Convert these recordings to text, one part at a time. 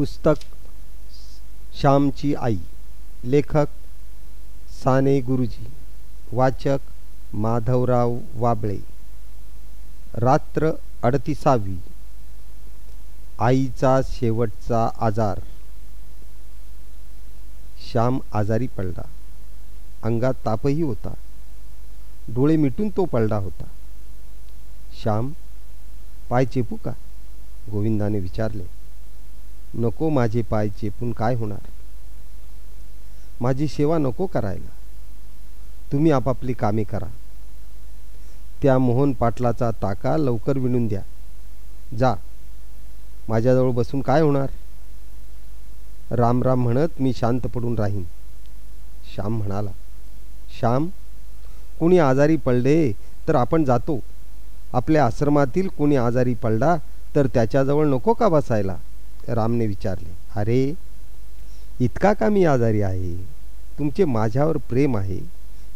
पुस्तक श्यामची आई लेखक साने गुरुजी वाचक माधवराव वाबळे. रात्र अडतिसावी. आईचा शेवटचा आजार. श्याम आजारी पडला. अंगात तापही होता. डोळे मिटून तो पडला होता. श्याम पाय चेपू का? गोविंदाने विचारले. नको माझे पाय चेपून काय होणार? माझी सेवा नको करायला. तुम्ही आपापली कामे करा. त्या मोहन पाटलाचा ताका लवकर विणून द्या. जा. माझ्याजवळ बसून काय होणार? राम राम म्हणत मी शांत पडून राहीन. श्याम म्हणाला श्याम कोणी आजारी पडले तर आपण जातो. आपल्या आश्रमातील कोणी आजारी पडला तर त्याच्याजवळ नको का बसायला? रामने विचारले अरे इतका का मी आजारी आहे? तुमचे माझ्यावर प्रेम आहे.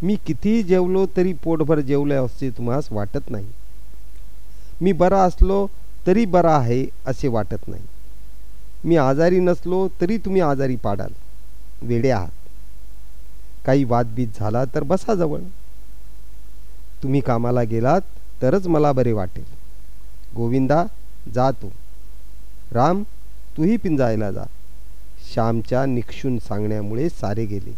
मी कितीही जेवलो तरी पोटभर जेवले असे तुम्हास वाटत नाही. मी बरा असलो तरी बरा आहे असे वाटत नाही. मी आजारी नसलो तरी तुम्ही आजारी पाडाल. वेडे आहात. काही वादबीत झाला तर बसा जवळ. तुम्ही कामाला गेलात तरच मला बरे वाटेल. गोविंदा जा तू. राम तूही पिंजायला जा. श्यामच्या निक्षून सांगण्यामुळे सारे गेले.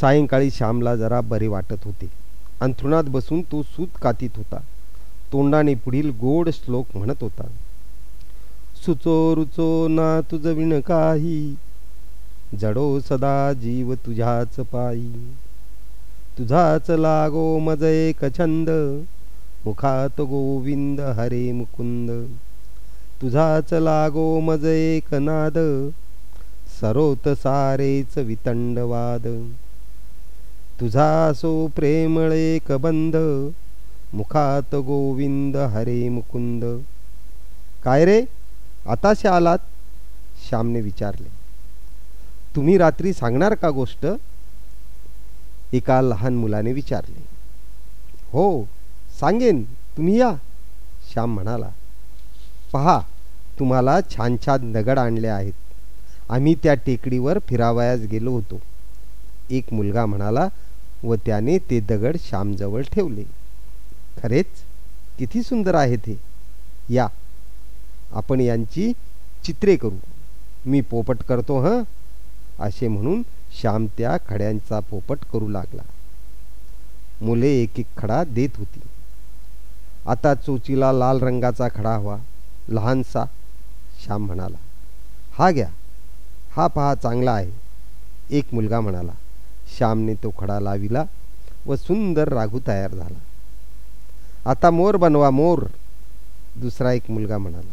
सायंकाळी श्यामला जरा बरे वाटत होते. अंथरुणात बसून तो सूत कातीत होता. तोंडाने पुढील गोड श्लोक म्हणत होता. सुचो रुचो ना तुझ विण काही. जडो सदा जीव तुझ्याच पायी. तुझाच लागो मज एक छंद. मुखात गोविंद हरे मुकुंद. तुझाच लागो मज एक नाद सरोत सारेच वितंडवाद तुझा सो प्रेमळे कबंध मुखात गोविंद हरे मुकुंद. काय रे? आताशे आलात श्यामने विचारले. तुम्ही रात्री सांगणार का गोष्ट? एका लहान मुलाने विचारले. हो सांगेन तुम्ही या. श्याम म्हणाला. पहा तुम्हाला छान छान दगड आणले आहेत. आम्ही त्या टेकडीवर फिरावयास गेलो होतो. एक मुलगा म्हणाला व त्याने ते दगड श्यामजवळ ठेवले. खरेच? किती सुंदर आहे ते या आपण यांची चित्रे करू. मी पोपट करतो हं? असे म्हणून श्याम त्या खड्यांचा पोपट करू लागला. मुले एक एक खडा देत होती. आता चोचीला लाल रंगाचा खडा हवा लहानसा श्याम म्हणाला हा घ्या हा पहा चांगला आहे. एक मुलगा म्हणाला श्यामने तो खडा लाविला व सुंदर राघू तयार झाला. आता मोर बनवा मोर. दुसरा एक मुलगा म्हणाला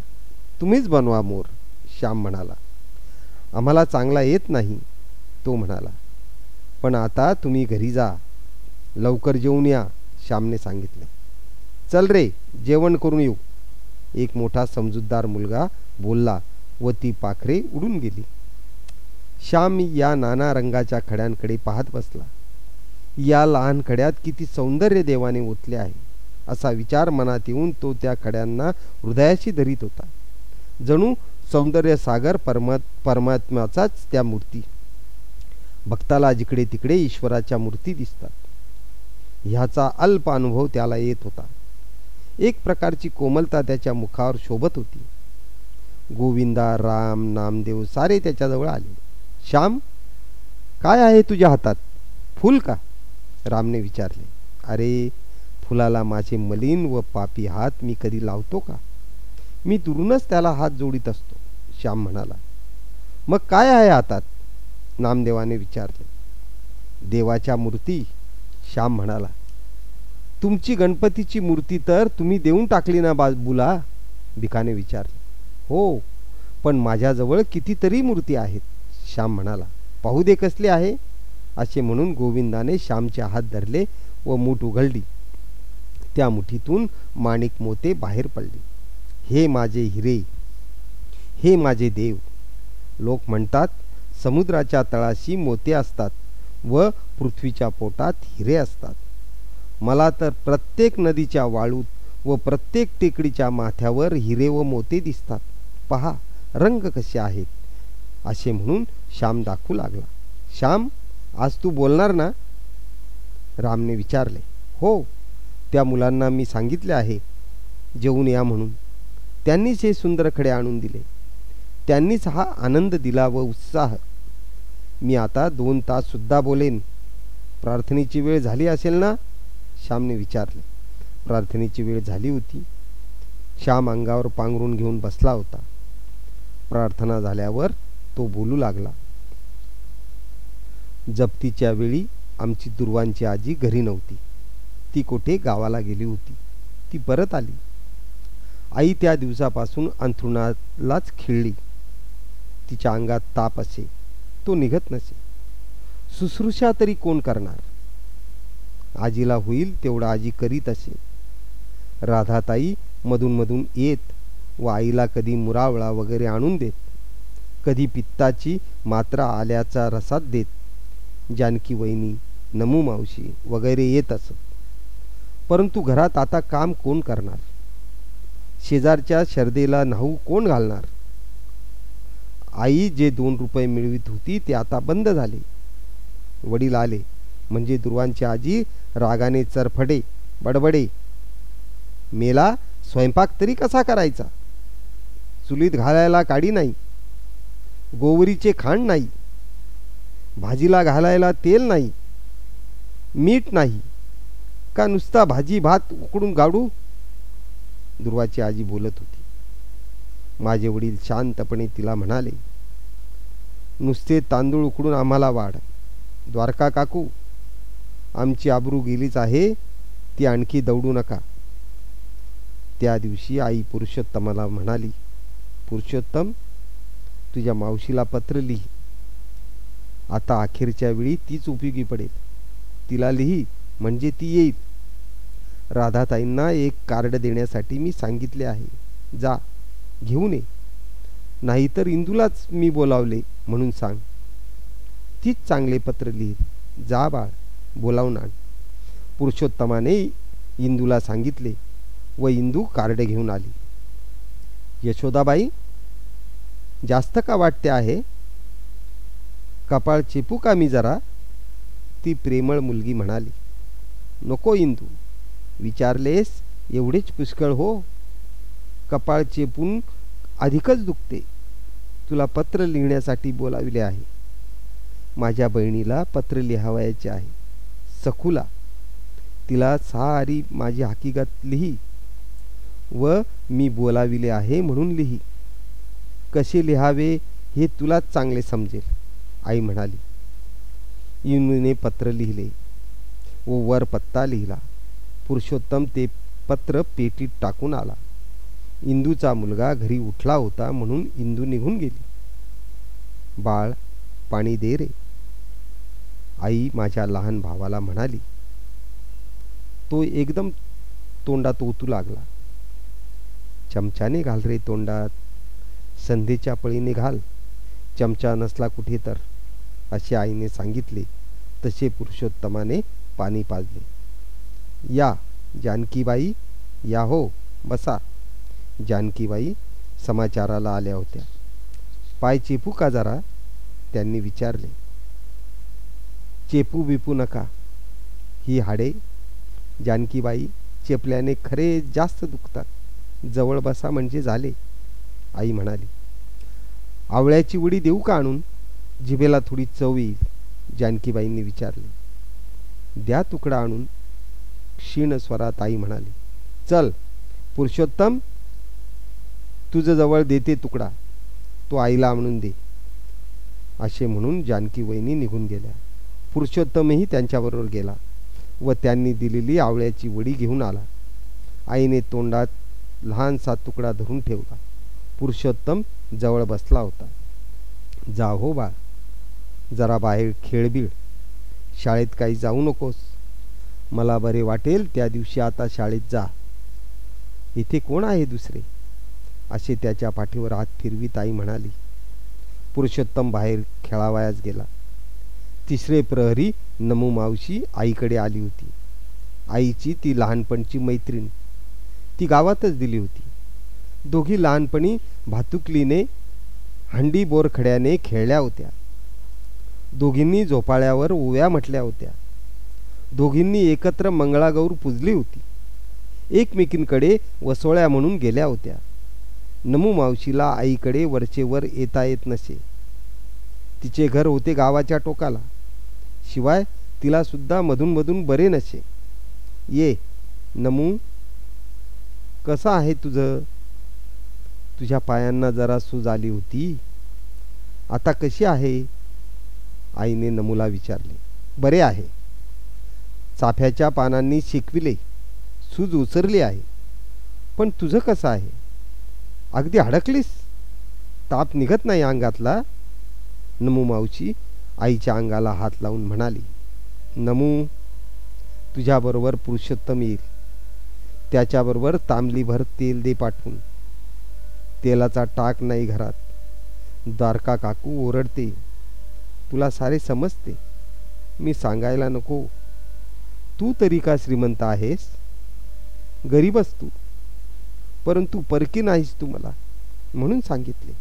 तुम्हीच बनवा मोर. श्याम म्हणाला आम्हाला चांगला येत नाही. तो म्हणाला पण आता तुम्ही घरी जा लवकर जेवून या श्यामने सांगितले. चल रे जेवण करून येऊ. एक मोठा समजूतदार मुलगा बोलला व ती पाखरे उडून गेली. श्याम या नाना रंगाच्या खड्यांकडे पाहत बसला. या लहान खड्यात किती सौंदर्य देवाने ओतले आहे असा विचार मनात येऊन तो त्या खड्यांना हृदयाशी धरीत होता. जणू सौंदर्य सागर परमा परमात्म्याचाच त्या मूर्ती. भक्ताला जिकडे तिकडे ईश्वराच्या मूर्ती दिसतात. ह्याचा अल्प अनुभव त्याला येत होता. एक प्रकारची कोमलता त्याच्या मुखावर शोभत होती. गोविंदा राम नामदेव सारे त्याच्याजवळ आले. श्याम काय आहे तुझ्या हातात? फूल का? रामने विचारले. अरे फुलाला माझे मलिन व पापी हात मी कधी लावतो का? मी दुरूनच त्याला हात जोडीत असतो श्याम म्हणाला. मग काय आहे हातात? नामदेवाने विचारले. देवाच्या मूर्ती श्याम म्हणाला. तुमची गणपतीची मूर्ती तर तुम्ही देऊन टाकली ना बाबूला भिकाने विचारले. हो पण माझ्याजवळ कितीतरी मूर्ती आहेत. श्याम म्हणाला पाहू दे कसले आहे. असे म्हणून गोविंदाने श्यामचे हात धरले व मूठ उघडली. त्या मुठीतून माणिक मोते बाहेर पडले. हे माझे हिरे हे माझे देव. लोक म्हणतात समुद्राच्या तळाशी मोते असतात व पृथ्वीच्या पोटात हिरे असतात. मला तर प्रत्येक नदीच्या वाळूत व प्रत्येक टेकडीच्या माथ्यावर हिरे व मोते दिसतात. पहा रंग कसे आहेत? असे म्हणून श्याम दाखवू लागला. श्याम आज तू बोलणार ना? रामने विचारले. हो त्या मुलांना मी सांगितले आहे. जेवून या म्हणून. त्यांनीच हे सुंदर खडे आणून दिले. त्यांनीच हा आनंद दिला व उत्साह. मी आता दोन ताससुद्धा बोलेन. प्रार्थनेची वेळ झाली असेल ना? श्यामने विचारले. प्रार्थनेची वेळ झाली होती. श्याम अंगावर पांघरून घेऊन बसला होता. प्रार्थना झाल्यावर तो बोलू लागला जप्तीच्या वेळी आमची दुर्वांची आजी घरी नव्हती. ती कोठे गावाला गेली होती. ती परत आली. आई त्या दिवसापासून अंथरुणालाच खिळली. तिच्या अंगात ताप असे. तो निघत नसे. शुश्रूषा तरी कोण करणार? आजीला होईल तेवढा आजी करीत असे. राधाताई मधून मधून येत व आईला कधी मुरावळा वगैरे आणून देत कधी पित्ताची मात्रा आल्याचा रसात देत. जानकी वहिनी नमू मावशी वगैरे येत असत. परंतु घरात आता काम कोण करणार? शेजारच्या शर्देला न्हाऊ कोण घालणार? आई जे दोन रुपये मिळवित होती ते आता बंद झाले. वडील आले म्हणजे दुर्वांची आजी रागाने चरफडे बडबडे. मेला स्वयंपाक तरी कसा करायचा? चुलीत घालायला काडी नाही गोवरीचे खांड नाही भाजीला घालायला तेल नाही मीठ नाही का नुसता भाजी भात उकडून गाडू? दुर्वाची आजी बोलत होती. माझे वडील शांतपणे तिला म्हणाले नुसते तांदूळ उकडून आम्हाला वाढ. द्वारका काकू आमची आबरू गेलीच आहे ती आणखी दौडू नका. त्या दिवशी आई पुरुषोत्तमाला म्हणाली पुरुषोत्तम तुझ्या मावशीला पत्र लिही. आता अखेरच्या वेळी तीच उपयोगी पडेल. तिला लिही म्हणजे ती येईल. राधाताईंना एक कार्ड देण्यासाठी मी सांगितले आहे. जा घेऊन ये. नाहीतर इंदूलाच मी बोलावले म्हणून सांग. तीच चांगले पत्र लिहित. जा बाळ बोलावून आण. पुरुषोत्तमाने इंदूला सांगितले व इंदू कार्ड घेऊन आली. यशोदाबाई जास्त का वाटते आहे? कपाळ चिपू का मी जरा? ती प्रेमळ मुलगी म्हणाली. नको इंदू विचारलेस एवढेच पुष्कळ हो. कपाळ चेपून अधिकच दुखते. तुला पत्र लिहिण्यासाठी बोलाविले आहे. माझ्या बहिणीला पत्र लिहावयाचे आहे. सखूला तिला सारी माझी हकीकत लिही. व मी बोलाविले आहे म्हणून लिही. कसे लिहावे हे तुलाच चांगले समजेल आई म्हणाली. इंदूने पत्र लिहिले व वर पत्ता लिहिला. पुरुषोत्तम ते पत्र पेटीत टाकून आला. इंदूचा मुलगा घरी उठला होता म्हणून इंदू निघून गेली. बाळ पाणी दे रे. आई माझ्या लहान भावाला म्हणाली तो एकदम तोंडात ओतू लागला. चमच्याने घाल रे तोंडात. संधीच्या पळीने घाल. चमचा नसला कुठे तर. असे आईने सांगितले. तसे पुरुषोत्तमाने पाणी पाजले. या जानकीबाई. या हो बसा. जानकीबाई समाचाराला आल्या होत्या. पाय चेपू का जरा? त्यांनी विचारले. चेपू बिपू नका. ही हाडे जानकीबाई चेपल्याने खरे जास्त दुखतात. जवळ बसा म्हणजे झाले. आई म्हणाली आवळ्याची उडी देऊ का आणून? जिभेला थोडी चव येईल जानकीबाईंनी विचारले. द्या तुकडा आणून क्षीण स्वरात आई म्हणाली. चल पुरुषोत्तम तुझं जवळ देते तुकडा. तो आईला आणून दे. असे म्हणून जानकी वहिनी निघून गेल्या. पुरुषोत्तमही त्यांच्याबरोबर गेला व त्यांनी दिलेली आवळ्याची वडी घेऊन आला. आईने तोंडात लहानसा तुकडा धरून ठेवला. पुरुषोत्तम जवळ बसला होता. जा हो बा जरा बाहेर खेळबीळ शाळेत काही जाऊ नकोस. मला बरे वाटेल त्या दिवशी आता शाळेत जा. इथे कोण आहे दुसरे? असे त्याच्या पाठीवर हात फिरवी ताई म्हणाली. पुरुषोत्तम बाहेर खेळावयास गेला. तिसरे प्रहरी नमू मावशी आईकडे आली होती. आईची ती लहानपणची मैत्रीण. ती गावातच दिली होती. दोघी लहानपणी भातुकलीने हंडी बोरखड्याने खेळल्या होत्या. दोघींनी झोपाळ्यावर उव्या म्हटल्या होत्या. दोघींनी एकत्र मंगळागौर पुजली होती. एकमेकींकडे वसोळ्या म्हणून गेल्या होत्या. नमू मावशीला आईकडे वरचेवर येता येत नसे. तिचे घर होते गावाच्या टोकाला. शिवाय तिला सुद्धा मधूनमधून बरे नसे. ये नमू कसं आहे तुझं? तुझ्या पायांना जरा सूज आली होती. आता कशी आहे? आईने नमूला विचारले. बरे आहे. चाफ्याच्या पानांनी शिकविले. सूज उसरली आहे. पण तुझं कसं आहे? अगदी अडकलीस ताप निघत नाही अंगातला. नमू मावशी आईच्या अंगाला हात लावून म्हणाली नमू तुझ्याबरोबर पुरुषोत्तम येईल. त्याच्याबरोबर तांबलीभर तेल दे पाठवून. तेलाचा टाक नाही घरात. द्वारका काकू ओरडते. तुला सारे समजते. मी सांगायला नको. तू तरी का श्रीमंत आहेस? गरीबच तू. परंतु परकी नाहीस तू मला म्हणून सांगितले.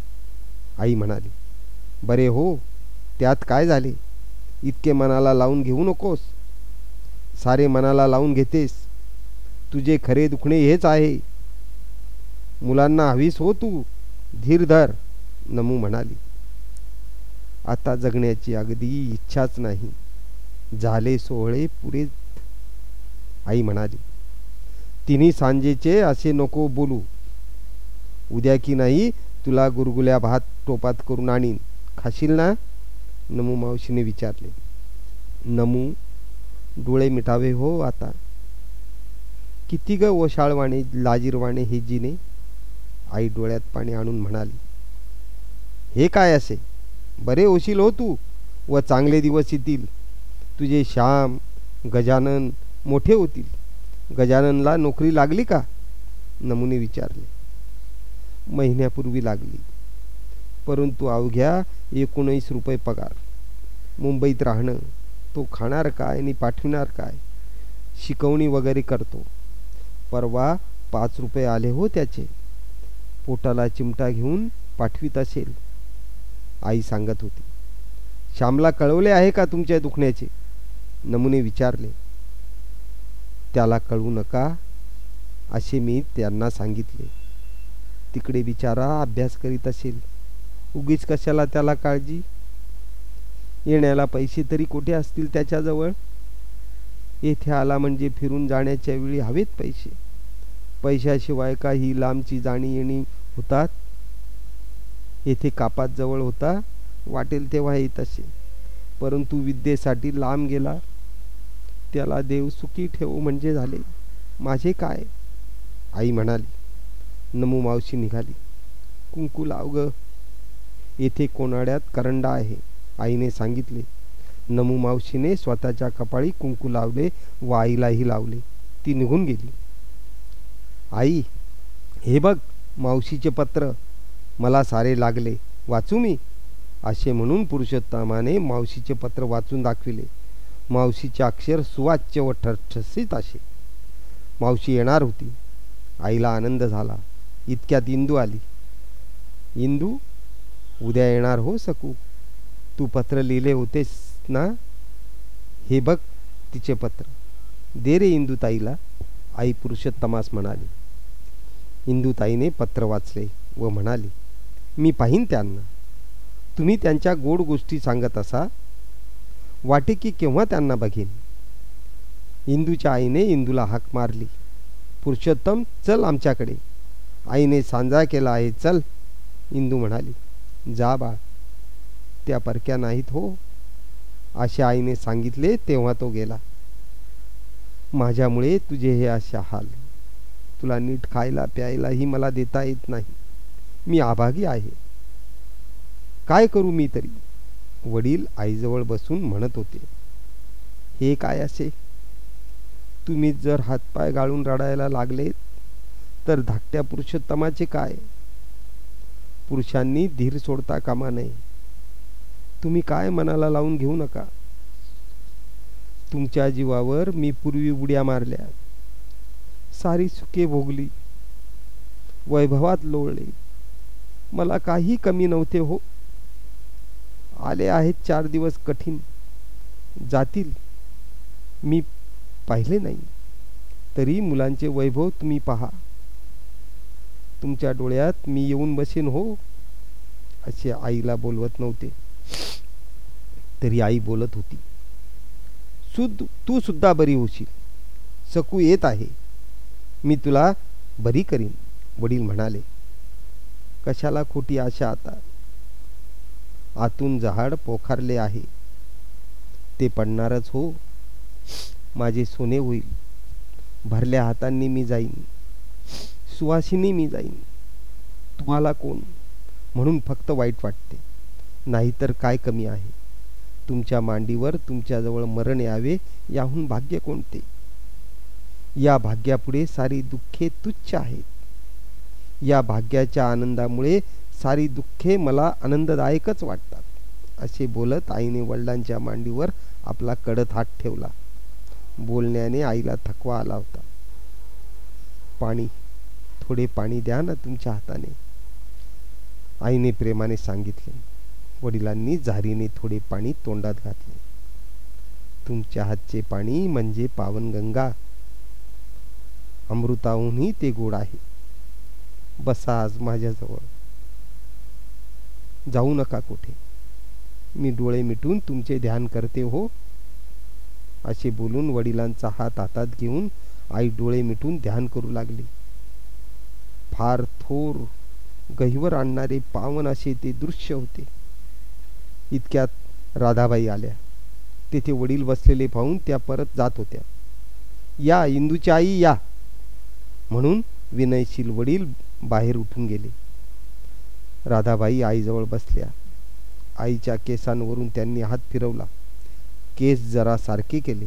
आई म्हणाली बरे हो त्यात काय झाले? इतके मनाला लावून घेऊ नकोस. सारे मनाला लावून घेतेस. तुझे खरे दुखणे हेच आहे. मुलांना हवीस हो तू. धीर धर नमू म्हणाली. आता जगण्याची अगदी इच्छाच नाही. झाले सोहळे पुरे. आई म्हणाली तिन्ही सांजेचे असे नको बोलू. उद्या की नाही तुला गुरगुल्या भात टोपात करून आणीन. खाशील ना? नमू मावशीने विचारले. नमू डोळे मिटावे हो आता. किती ग ओशाळवाणे लाजीरवाणे हे जिने आई डोळ्यात पाणी आणून म्हणाली. हे काय असे? बरे ओशील हो तू व चांगले दिवस येतील. तुझे श्याम गजानन मोठे होतील. गजाननला नोकरी लागली का? नमुने विचारले. महिन्यापूर्वी लागली. परंतु अवघ्या एकोणीस रुपये पगार. मुंबईत राहणं तो खाणार काय आणि पाठविणार काय? शिकवणी वगैरे करतो. परवा पाच रुपये आले हो त्याचे. पोटाला चिमटा घेऊन पाठवीत असेल आई सांगत होती. श्यामला कळवले आहे का तुमच्या दुखण्याचे? नमुने विचारले. त्याला कळू नका असे मी त्यांना सांगितले. तिकडे बिचारा अभ्यास करीत असेल. उगीच कशाला त्याला काळजी? येण्याला पैसे तरी कुठे असतील त्याच्याजवळ? येथे आला म्हणजे फिरून जाण्याच्या वेळी हवेत पैसे. पैशाशिवाय का ही लांबची जाणी येणी होतात. येथे कापात जवळ होता. वाटेल तेव्हा येत असे परंतु विद्येसाठी लांब गेला. त्याला देव सुखी ठेवू म्हणजे झाले. माझे काय? आई म्हणाली. नमू मावशी निघाली. कुंकू लाव ग. येथे कोणाड्यात करंडा आहे. आईने सांगितले. नमू मावशीने स्वतःच्या कपाळी कुंकू लावले व आईलाही लावले. ती निघून गेली. आई हे बघ मावशीचे पत्र. मला सारे लागले. वाचू मी? असे म्हणून पुरुषोत्तमाने मावशीचे पत्र वाचून दाखविले. मावशीचे अक्षर सुवाच्य व ठसठसीत असे. मावशी येणार होती. आईला आनंद झाला. इतक्यात इंदू आली. इंदू उद्या येणार हो सकू. तू पत्र लिहिले होतेस. ना? हे बघ तिचे पत्र. दे रे इंदूताईला. आई पुरुषोत्तमास म्हणाली. इंदूताईने पत्र वाचले व म्हणाली मी पाहीन त्यांना. तुम्ही त्यांच्या गोड गोष्टी सांगत असा? वाटे की केव्हा त्यांना बघेन? इंदूच्या आईने इंदूला हाक मारली पुरुषोत्तम चल आमच्याकडे. आईने सांजा केला आहे चल. इंदू म्हणाली जा बाळ. त्या परक्या नाहीत हो. अशा आईने सांगितले तेव्हा तो गेला. माझ्यामुळे तुझे हे अशा हाल. तुला नीट खायला प्यायलाही मला देता येत नाही. मी आभागी आहे. काय करू मी तरी? वडील आईजवळ बसून म्हणत होते. हे काय असे? तुम्ही जर हातपाय गाळून रडायला लागले तर धाकट्या पुरुषोत्तमाचे काय? पुरुषांनी धीर सोडता कामा नये. तुम्ही काय मनाला लावून घेऊ नका. तुमच्या जीवावर मी पूर्वी उड्या मारल्या. सारी सुखे भोगली. वैभवात लोळले. मला काही कमी नव्हते हो. आले आहेत चार दिवस कठीण. जातील. मी पाहिले नाही. तरी मुलांचे वैभव तुम्ही पहा. तुमच्या डोळ्यात मी येऊन बसेन हो असे आईला बोलवत नव्हते. तरी आई बोलत होती. सुद तू सुद्धा बरी होशील. सकू येत आहे. मी तुला बरी करीन. वडील म्हणाले. कशाला खोटी आशा आता? आतून जहाड पोखारले आहे. ते पडणारच हो. माझे सोने होईल. भरल्या हातांनी मी जाईन. सुवासिनी मी जाईन. तुम्हाला कोण? म्हणून फक्त वाईट वाटते. नाहीतर काय कमी आहे? तुमच्या मांडीवर तुमच्याजवळ मरण यावे याहून भाग्य कोणते? या भाग्यापुढे सारी दुःखे तुच्छ आहेत. या भाग्याच्या आनंदामुळे सारी दुःखे मला आनंददायकच वाटतात असे बोलत आईने वडिलांच्या मांडीवर आपला कडत हात ठेवला. बोलण्याने आईला थकवा आला होता. पाणी थोडे पाणी द्या ना तुमच्या हाताने. आईने प्रेमाने सांगितले. वडिलांनी झारीने थोडे पाणी तोंडात घातले. तुमच्या हातचे पाणी म्हणजे पावनगंगा अमृताहूनही ते गोड आहे. बसा आज माझ्याजवळ. जाऊ नका कुठे. मी डोळे मिटून तुमचे ध्यान करते हो. असे बोलून वडिलांचा हात हातात घेऊन आई डोळे मिटून ध्यान करू लागली. फार थोर गहिवर आणणारे पावन असे ते दृश्य होते. इतक्यात राधाबाई आल्या. तेथे वडील बसलेले पाहून त्या परत जात होत्या. या इंदूच्या आई या! म्हणून विनयशील वडील बाहेर उठून गेले. राधाबाई आईजवळ बसल्या. आईच्या केसांवरून त्यांनी हात फिरवला. केस जरा सारखे केले.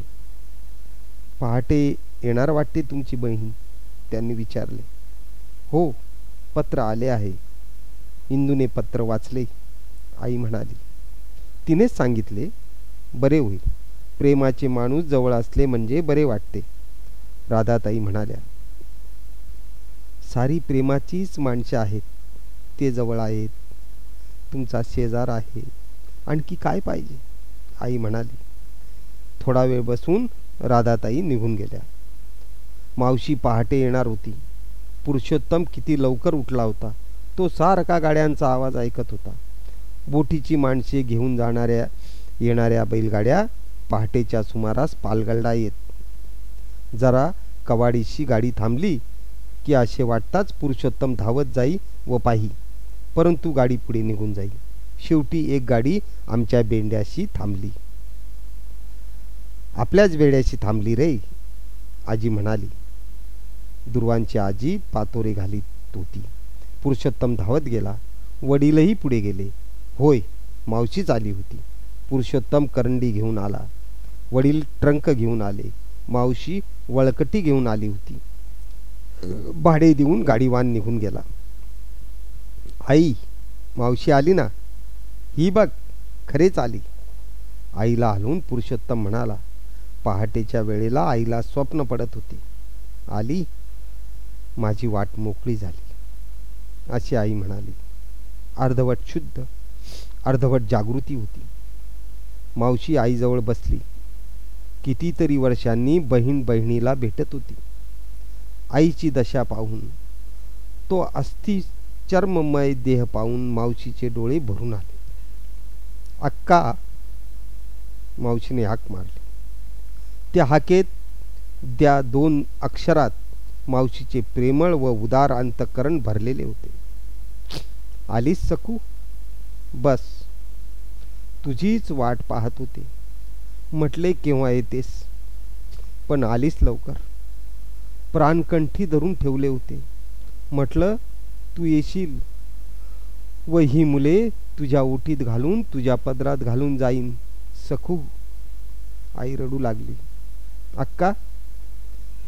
पहाटे येणार वाटते तुमची बहीण? त्यांनी विचारले. हो पत्र आले आहे. इंदूने पत्र वाचले. आई म्हणाली तिनेच सांगितले बरे होईल. प्रेमाचे माणूस जवळ असले म्हणजे बरे वाटते. राधाताई म्हणाल्या सारी प्रेमाचीच माणसे आहेत. ते जवळ आहेत. तुमचा शेजार आहे. आणखी काय पाहिजे? आई म्हणाली. थोडा वेळ बसून राधाताई निघून गेल्या. मावशी पहाटे येणार होती. पुरुषोत्तम किती लवकर उठला होता. तो सारखा गाड्यांचा आवाज ऐकत होता. बोटीची माणसे घेऊन जाणाऱ्या येणाऱ्या बैलगाड्या पहाटेच्या सुमारास पालगडला येत. जरा कवाडीशी गाडी थांबली की असे वाटताच पुरुषोत्तम धावत जाई व पाही परंतु गाडी पुढे निघून जाई. शेवटी एक गाडी आमच्या बेंड्याशी थांबली. आपल्याच बेड्याशी थांबली रे आजी म्हणाली. दुर्वांची आजी पातोरे घालीत होती. पुरुषोत्तम धावत गेला. वडीलही पुढे गेले. होय मावशीच आली होती. पुरुषोत्तम करंडी घेऊन आला. वडील ट्रंक घेऊन आले. मावशी वळकटी घेऊन आली होती. भाडे देऊन गाडीवान निघून गेला. आई मावशी आली ना? ही बघ खरेच आली. आईला हलवून पुरुषोत्तम म्हणाला पहाटेच्या वेळेला आईला स्वप्न पडत होते. आली? माझी वाट मोकळी झाली. अशी आई म्हणाली अर्धवट शुद्ध. अर्धवट जागृती होती. मावशी आईजवळ बसली. कितीतरी वर्षांनी बहीण बहिणीला भेटत होती. आईची दशा पाहून तो अस्थि चर्ममय देह पाहून मावशीचे डोळे भरून आले. अक्का मावशीने हाक मारली. त्या हाकेत त्या दोन अक्षरात मावशीचे प्रेमळ व उदार अंतकरण भरलेले होते. आलीस सकू? बस. तुझीच वाट पाहत होते. म्हटले केव्हा येतेस? पण आलीस लवकर. प्राणकंठी धरून ठेवले होते. म्हटलं तू येशील. व ही मुले तुझ्या ओटीत घालून तुझ्या पदरात घालून जाईन. सखू आई रडू लागली. अक्का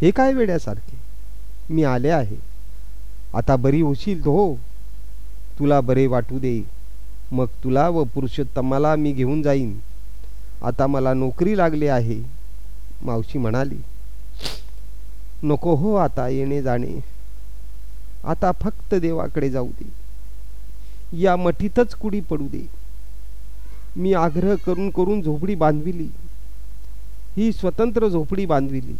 हे काय वेड्यासारखे? मी आले आहे. आता बरी होशील हो. तुला बरे वाटू दे मग तुला व पुरुषोत्तमाला मी घेऊन जाईन. आता मला नोकरी लागली आहे मावशी म्हणाली. नको हो आता येणे जाणे. आता फक्त देवाकडे जाऊ दे. या मठीतच कुडी पडू दे. मी आग्रह करून करून झोपडी बांधविली. ही स्वतंत्र झोपडी बांधविली.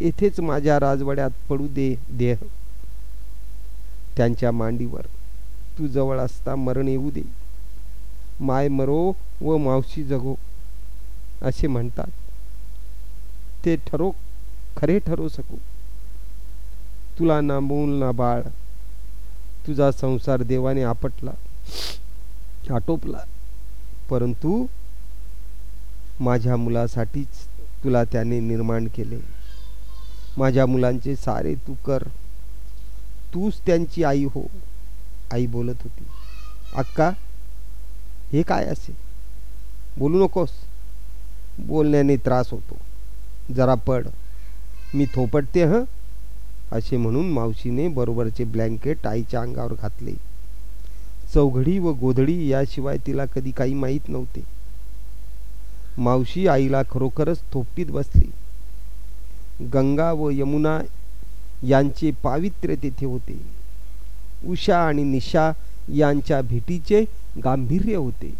येथेच माझ्या राजवाड्यात पडू दे देह. त्यांच्या मांडीवर तू जवळ असता मरण येऊ दे. माय मरो व मावशी जगो असे म्हणतात. ते ठरो खरे ठरो सकू. तुला ना मूल ना बाळ. तुझा संसार देवाने आपटला आटोपला. परंतु माझ्या मुलासाठीच तुला त्याने निर्माण केले. माझ्या मुलांचे सारे तू कर. तूच त्यांची आई हो. आई बोलत होती. अक्का हे काय असे? बोलू नकोस. बोलण्याने त्रास होतो. जरा पड. मी थोपटते हं? असे म्हणून मावशीने बरोबरचे ब्लँकेट आईच्या अंगावर घातले. चौघडी व गोधडी याशिवाय तिला कधी काही माहीत नव्हते. मावशी आईला खरोखरच थोपटीत बसली. गंगा व यमुना यांचे पावित्र्य तेथे होते. उषा आणि निशा यांच्या भेटीचे गांभीर्य होते.